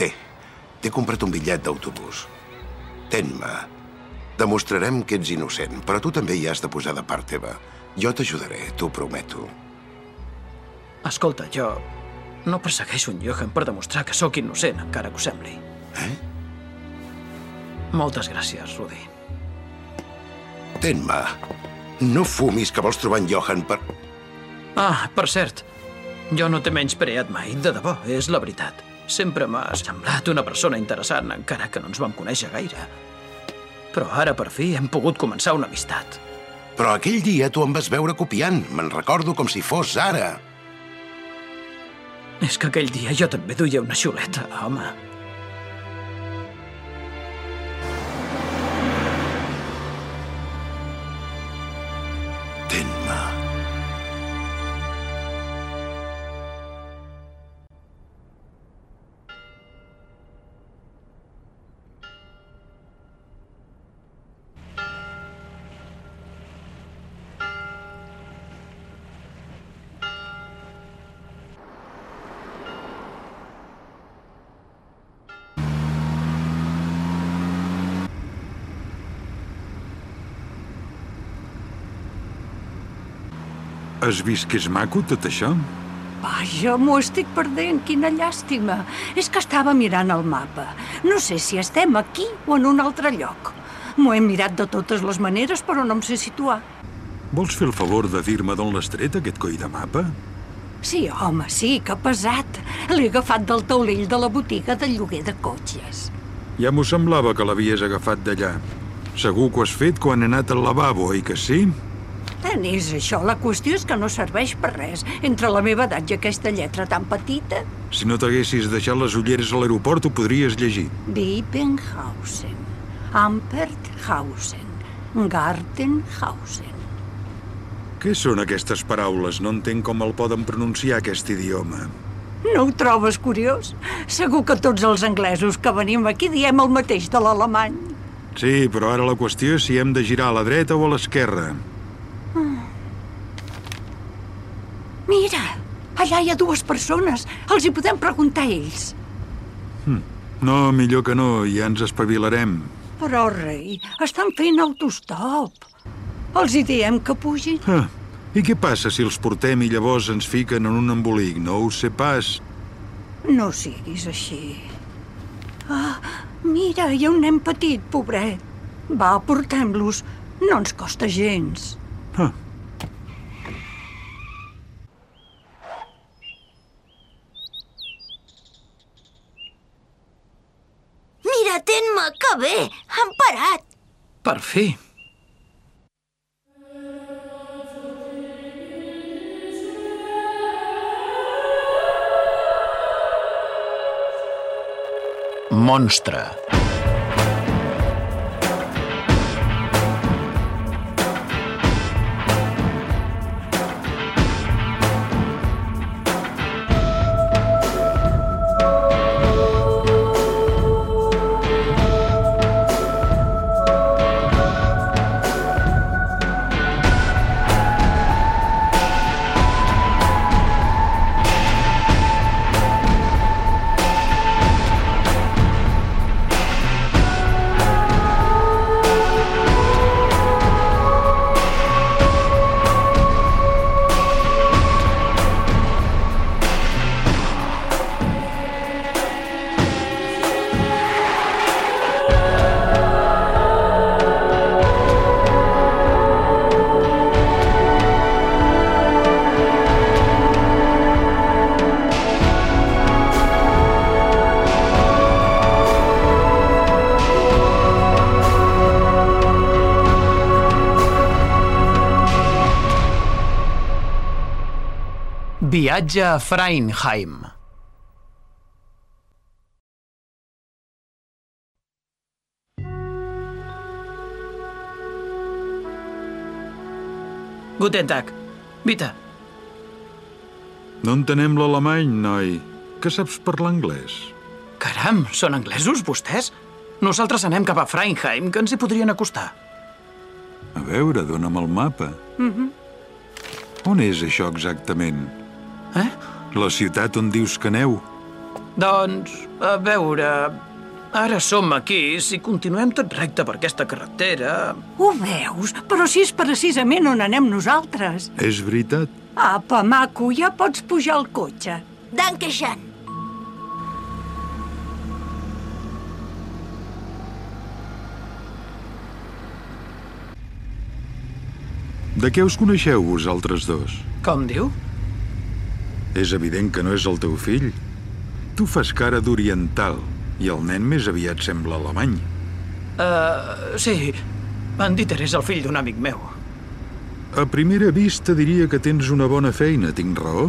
Té, t'he comprat un bitllet d'autobús. Ten-me. Demostrarem que ets innocent, però tu també hi has de posar de part teva. Jo t'ajudaré, t'ho prometo. Escolta, jo no persegueixo en Johan per demostrar que sóc innocent, encara que ho sembli. Eh? Moltes gràcies, Rudy. Ten-me. No fumis que vols trobar en Johan per... Ah, per cert, jo no t'he menyspreat mai, de debò, és la veritat. Sempre m'ha semblat una persona interessant, encara que no ens vam conèixer gaire. Però ara, per fi, hem pogut començar una amistat. Però aquell dia tu em vas veure copiant. Me'n recordo com si fos ara. És que aquell dia jo també duia una xuleta, home. Has vist que és maco, tot això? Vaja, m'ho estic perdent, quina llàstima. És que estava mirant el mapa. No sé si estem aquí o en un altre lloc. M'ho he mirat de totes les maneres, però no em sé situar. Vols fer el favor de dir-me d'on l'has tret, aquest coi de mapa? Sí, home, sí, que pesat. L'he agafat del taulell de la botiga de lloguer de cotxes. Ja m'ho semblava que l'havies agafat d'allà. Segur que ho has fet quan he anat al lavabo, oi que sí? Tant és això. La qüestió és que no serveix per res. Entre la meva edat i aquesta lletra tan petita... Si no t'haguessis deixat les ulleres a l'aeroport, ho podries llegir. Wiepenhausen, Amperthausen, Gartenhausen. Què són aquestes paraules? No entenc com el poden pronunciar, aquest idioma. No ho trobes curiós? Segur que tots els anglesos que venim aquí diem el mateix de l'alemany. Sí, però ara la qüestió és si hem de girar a la dreta o a l'esquerra. Mira, allà hi ha dues persones. Els hi podem preguntar a ells. No, millor que no, ja ens espavilarem. Però, rei, estan fent autostop. Els hi diem que pugin. Ah, I què passa si els portem i llavors ens fiquen en un embolic? No ho sé pas. No siguis així. Ah, mira, hi ha un nen petit, pobret. Va, portem-los. No ens costa gens. Ah, Ten-me, que bé! Han parat! Per fi. Monstre. Viatge a Freinheim. Guten Tag. Vita, no entenem l'alemany, noi. Que saps parlar anglès? caram, són anglesos, vostès? Nosaltres anem cap a Freinheim, que ens hi podrien acostar. A veure, dona'm el mapa. On és això exactament? Eh? La ciutat on dius que aneu? Doncs, a veure... Ara som aquí. Si continuem tot recte per aquesta carretera... Ho veus? Però si és precisament on anem nosaltres. És veritat. Apa, maco, ja pots pujar al cotxe. Danke schön. De què us coneixeu, vosaltres dos? Com diu? És evident que no és el teu fill. Tu fas cara d'oriental i el nen més aviat sembla alemany. Uh, sí, en Dieter és el fill d'un amic meu. A primera vista diria que tens una bona feina, tinc raó?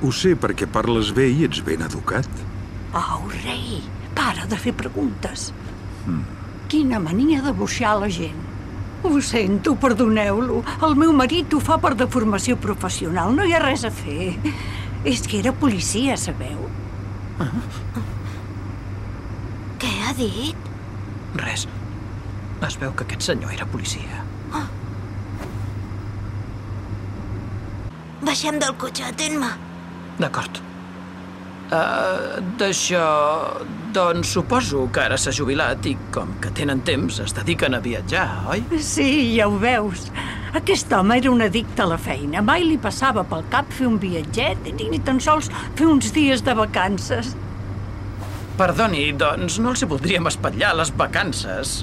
Ho sé perquè parles bé i ets ben educat. Au, rei, para de fer preguntes. Quina mania de buixar la gent. Ho sento, perdoneu-lo. El meu marit ho fa per deformació professional, no hi ha res a fer. És que era policia, sabeu? Què ha dit? Res. Es veu que aquest senyor era policia. Baixem del cotxe, atén-me. D'acord. Uh, D'això... Doncs suposo que ara s'ha jubilat i, com que tenen temps, es dediquen a viatjar, oi? Sí, ja ho veus. Aquest home era un addicte a la feina. Mai li passava pel cap fer un viatget ni ni tan sols fer uns dies de vacances. Perdoni, doncs no els hi voldríem espatllar les vacances.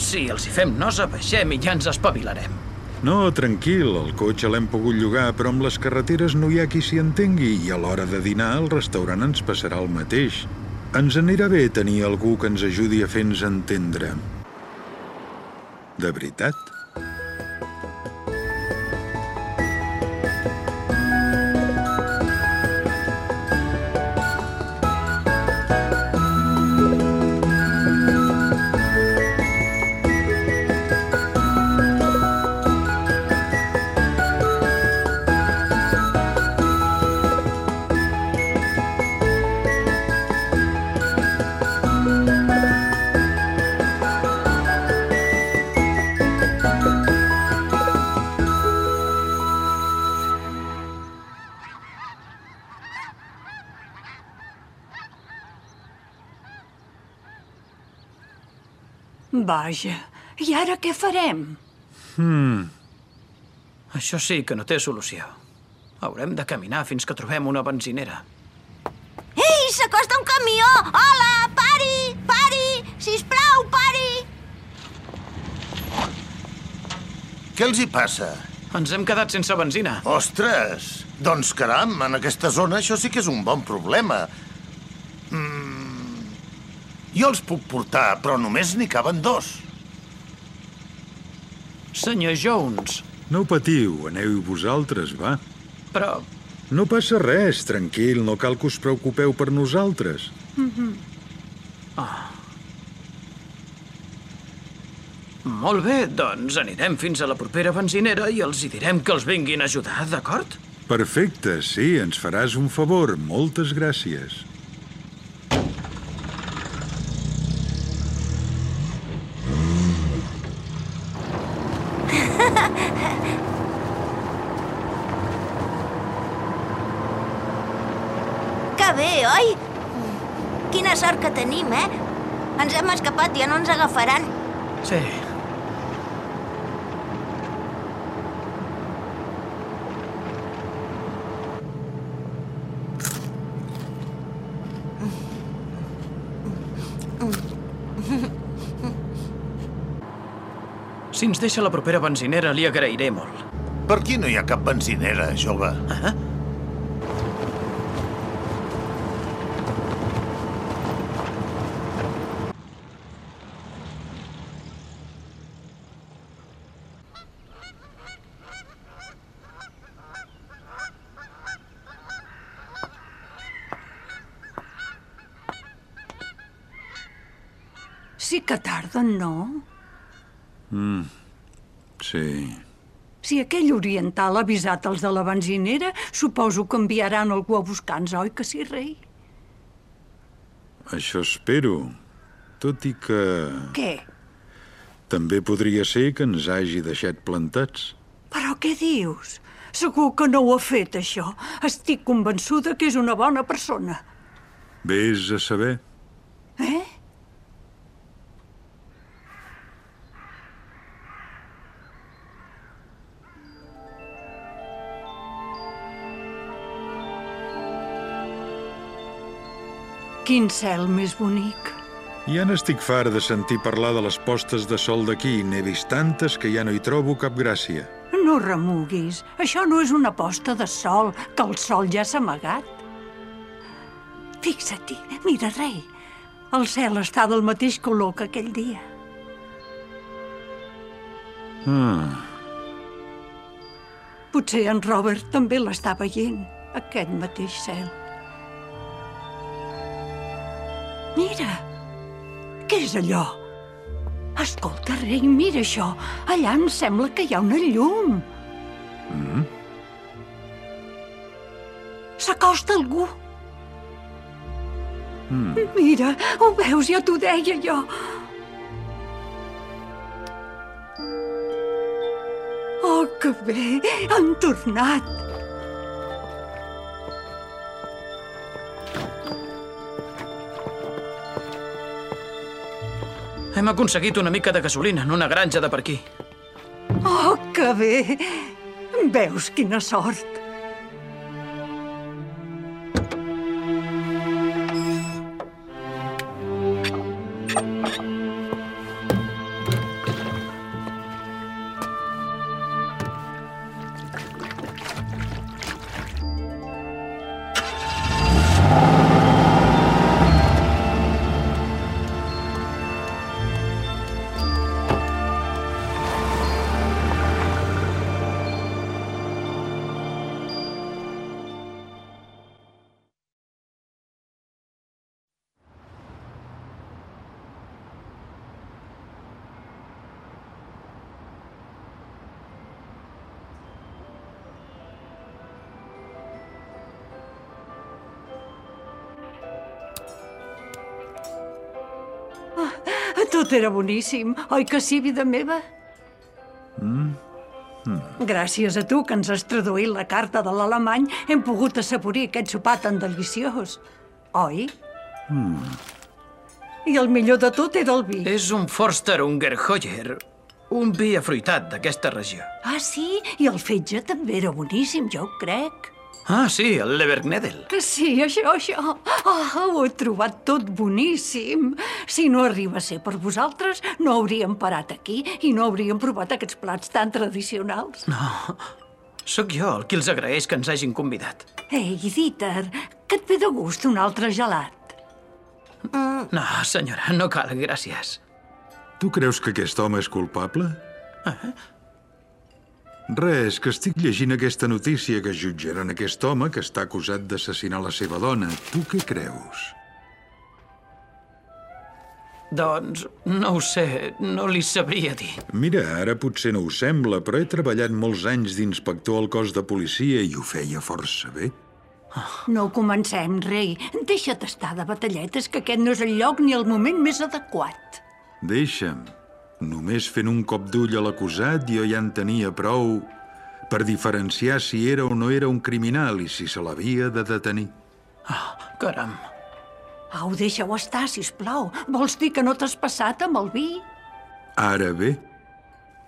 Si els hi fem nosa, baixem i ja ens espavilarem. No, tranquil, el cotxe l'hem pogut llogar, però amb les carreteres no hi ha qui s'hi entengui i a l'hora de dinar el restaurant ens passarà el mateix. Ens anirà bé tenir algú que ens ajudi a fer-nos entendre. De veritat? Vaja, i ara què farem? Això sí que no té solució. Haurem de caminar fins que trobem una benzinera. Ei, s'acosta un camió! Hola, pari! Pari! Sisplau, pari! Què els hi passa? Ens hem quedat sense benzina. Ostres! Doncs caram, en aquesta zona això sí que és un bon problema. Mm, jo els puc portar, però només n'hi caben dos. Senyor Jones, No patiu, aneu vosaltres, va. però No passa res, tranquil, no cal que us preocupeu per nosaltres. molt bé, doncs anirem fins a la propera benzinera i els hi direm que els vinguin a ajudar, d'acord? Perfecte, sí, ens faràs un favor. Moltes gràcies. Que bé, oi? Quina sort que tenim, eh? Ens hem agafaran. Sí. Si ens deixa la propera benzinera, li agrairé molt. Per aquí no hi ha cap benzinera, jove. Sí que no? Sí. Si aquell oriental ha avisat els de la benzinera, suposo que enviaran algú a buscar-nos, oi que sí, rei? Això espero. Tot i que Què? també podria ser que ens hagi deixat plantats. Però què dius? Segur que no ho ha fet, això. Estic convençuda que és una bona persona. Vés a saber. Eh? Quin cel més bonic. Ja n'estic fart de sentir parlar de les postes de sol d'aquí. N'he vist tantes que ja no hi trobo cap gràcia. No remuguis. Això no és una posta de sol, que el sol ja s'ha amagat. Fixa-t'hi, mira, rei. El cel està del mateix color que aquell dia. Ah, Potser en Robert també l'està veient, aquest mateix cel. Mira, què és allò? Escolta, rei, mira això. Allà em sembla que hi ha una llum. mm? S'acosta algú. Mm. Mira, ho veus? Ja t'ho deia jo. Oh, que bé! Han tornat! Hem aconseguit una mica de gasolina en una granja de per aquí. Oh, que bé! Veus quina sort! Tot era boníssim, oi que sí, vida meva? Mm. Mm. Gràcies a tu que ens has traduït la carta de l'alemany, hem pogut assaborir aquest sopar tan deliciós. Oi? Mm. I el millor de tot era el vi. És un Forster Ungerhoyer, un vi afruitat d'aquesta regió. Ah, sí? I el fetge també era boníssim, jo ho crec. Ah, sí, el Lebergnedel. Que sí, això, això. Oh, ho he trobat tot boníssim. Si no arriba a ser per vosaltres, no hauríem parat aquí i no hauríem provat aquests plats tan tradicionals. No, sóc jo el qui els agraeix que ens hagin convidat. Ei, Dieter, que et ve de gust un altre gelat? No, senyora, no cal, gràcies. Tu creus que aquest home és culpable? Res, que estic llegint aquesta notícia que jutjaran aquest home que està acusat d'assassinar la seva dona. Tu què creus? Doncs no ho sé, no li sabria dir. Mira, ara potser no ho sembla, però he treballat molts anys d'inspector al cos de policia i ho feia força bé. No comencem, rei. Deixa't estar de batalletes, que aquest no és el lloc ni el moment més adequat. Deixa'm. Només fent un cop d'ull a l'acusat jo ja en tenia prou per diferenciar si era o no era un criminal i si se l'havia de detenir. Ah, caram. Au, deixa-ho estar, si plau. Vols dir que no t'has passat amb el vi? Ara bé,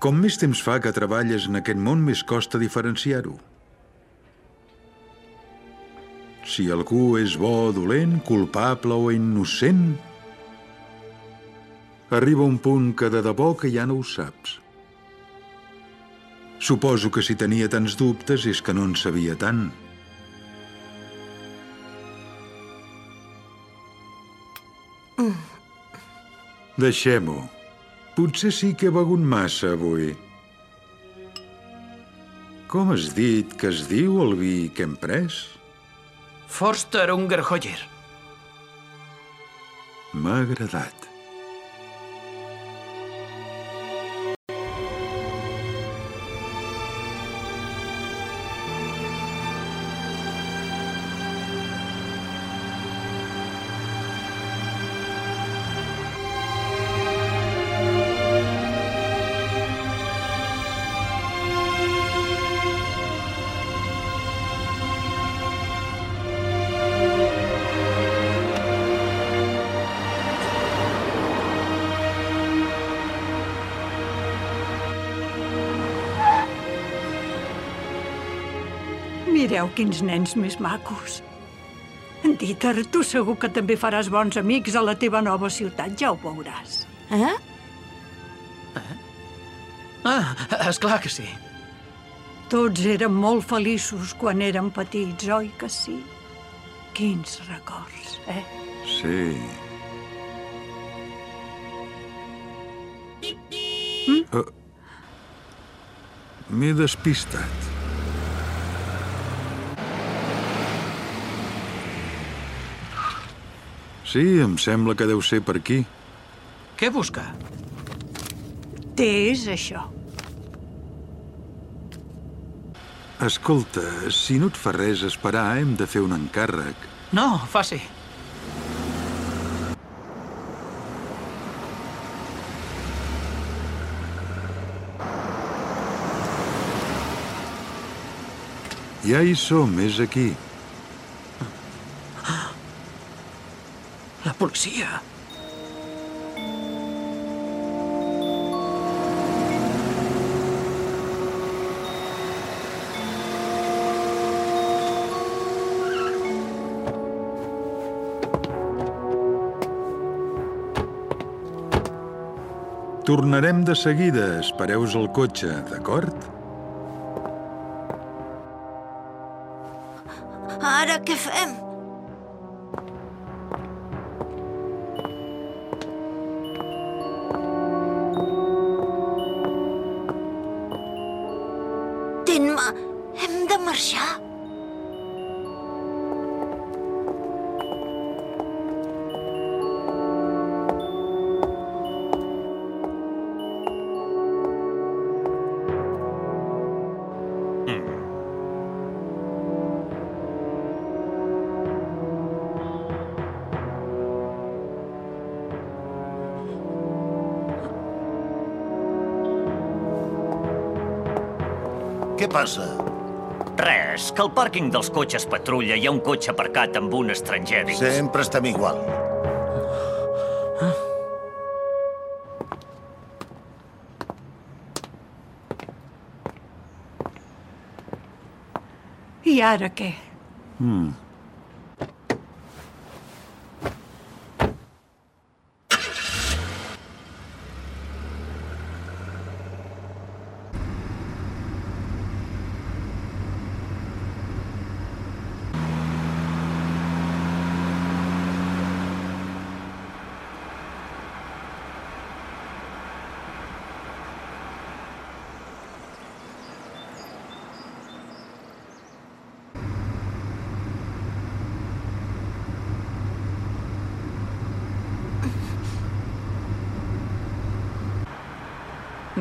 com més temps fa que treballes en aquest món, més costa diferenciar-ho. Si algú és bo o dolent, culpable o innocent, arriba un punt que de debò que ja no ho saps. Suposo que si tenia tants dubtes és que no en sabia tant. Deixem-ho. Potser sí que he begut massa avui. Com has dit que es diu el vi que hem pres? Forster Ungerhoyer. M'ha agradat. Mireu quins nens més macos. Dieter, tu segur que també faràs bons amics a la teva nova ciutat, ja ho veuràs. Eh? Ah, és clar que sí. Tots érem molt feliços quan érem petits, oi que sí? Quins records, eh? Sí. Mm? M'he despistat. Sí, em sembla que deu ser per aquí. Què busca? Què és això? Escolta, si no et fa res esperar, hem de fer un encàrrec. No, faci. Ja hi som, és aquí. Policia. Tornarem de seguida. Espereus el cotxe, d'acord? Ara què fem? Què passa? Res, que al pàrquing dels cotxes patrulla hi ha un cotxe aparcat amb un estranger dins. Sempre estem igual. I ara què?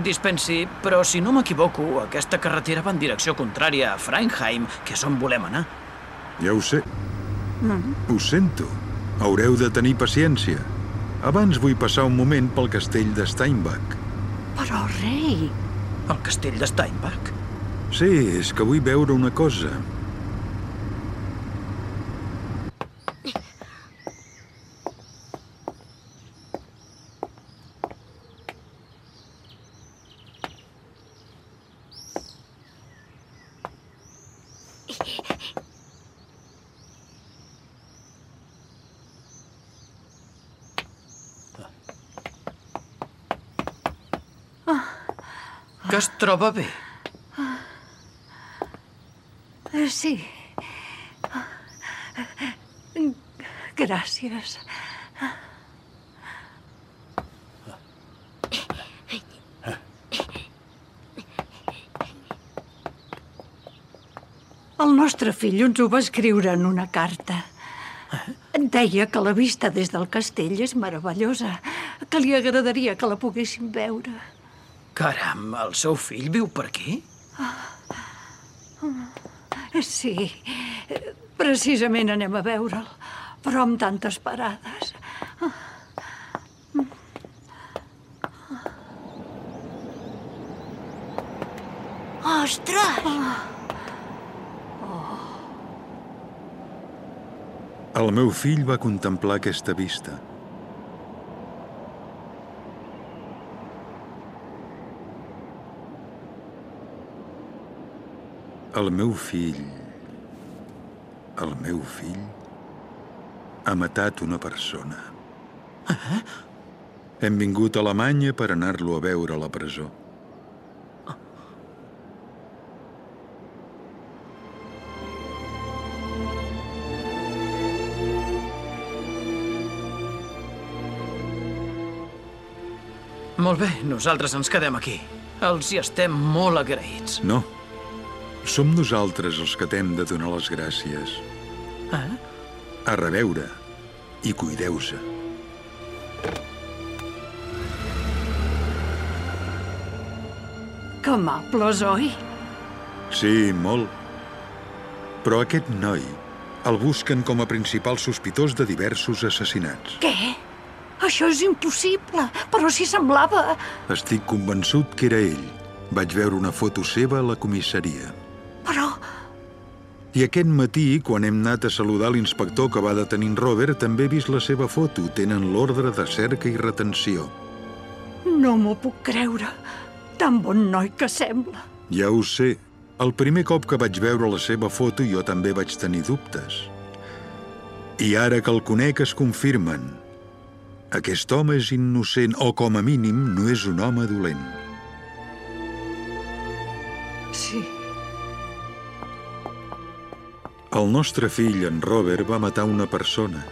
Dispensi, però si no m'equivoco, aquesta carretera va en direcció contrària a Freinheim, que és on volem anar. Ja ho sé. Ho sento. Haureu de tenir paciència. Abans vull passar un moment pel castell de Steinbach. Però, rei, El castell de Steinbach. Sí, és que vull veure una cosa. Troba bé. eh, sí. Gràcies. El nostre fill ens ho va escriure en una carta. Deia que la vista des del castell és meravellosa, que li agradaria que la poguéssim veure. Caram, el seu fill viu per aquí? Sí, precisament anem a veure'l, però amb tantes parades. Ostres! El meu fill va contemplar aquesta vista. El meu fill El meu fill ha matat una persona. Eh? Hem vingut a Alemanya per anar-lo a veure a la presó. Molt bé, nosaltres ens quedem aquí. Els hi estem molt agraïts. No. Som nosaltres els que t'hem de donar les gràcies. Eh? A reveure. I cuideu-se. Que amables, oi? Sí, molt. Però aquest noi el busquen com a principal sospitós de diversos assassinats. Què? Això és impossible, però si semblava... Estic convençut que era ell. Vaig veure una foto seva a la comissaria. I aquest matí, quan hem anat a saludar l'inspector que va detenir en Robert, també he vist la seva foto. Tenen l'ordre de cerca i retenció. No m'ho puc creure. Tan bon noi que sembla. Ja ho sé. El primer cop que vaig veure la seva foto jo també vaig tenir dubtes. I ara que el conec es confirmen. Aquest home és innocent o, com a mínim, no és un home dolent. Sí. El nostre fill, en Robert, va matar una persona.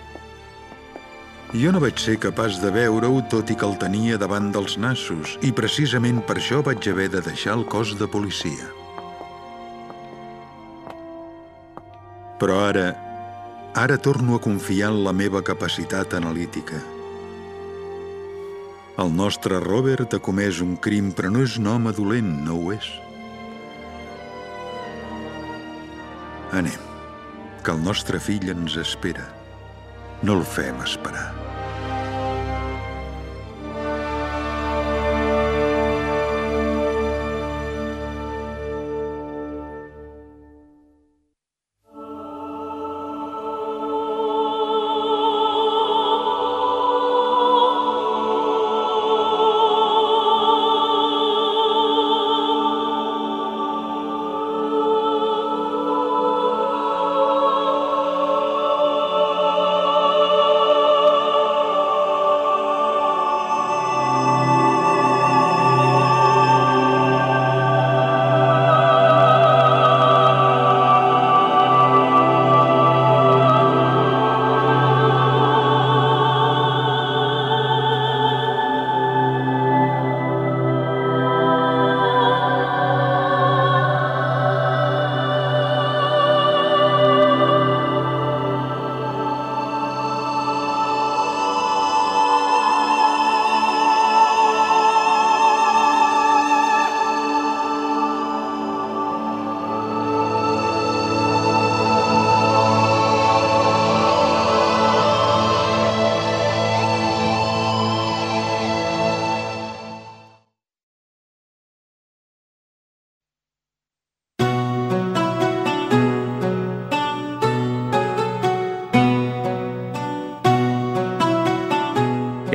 Jo no vaig ser capaç de veure-ho, tot i que el tenia davant dels nassos, i precisament per això vaig haver de deixar el cos de policia. Però ara, ara torno a confiar en la meva capacitat analítica. El nostre Robert ha comès un crim, però no és un home dolent, no ho és. Anem, que el nostre fill ens espera. No el fem esperar.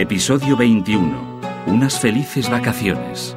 Episodio 21. Unas felices vacaciones.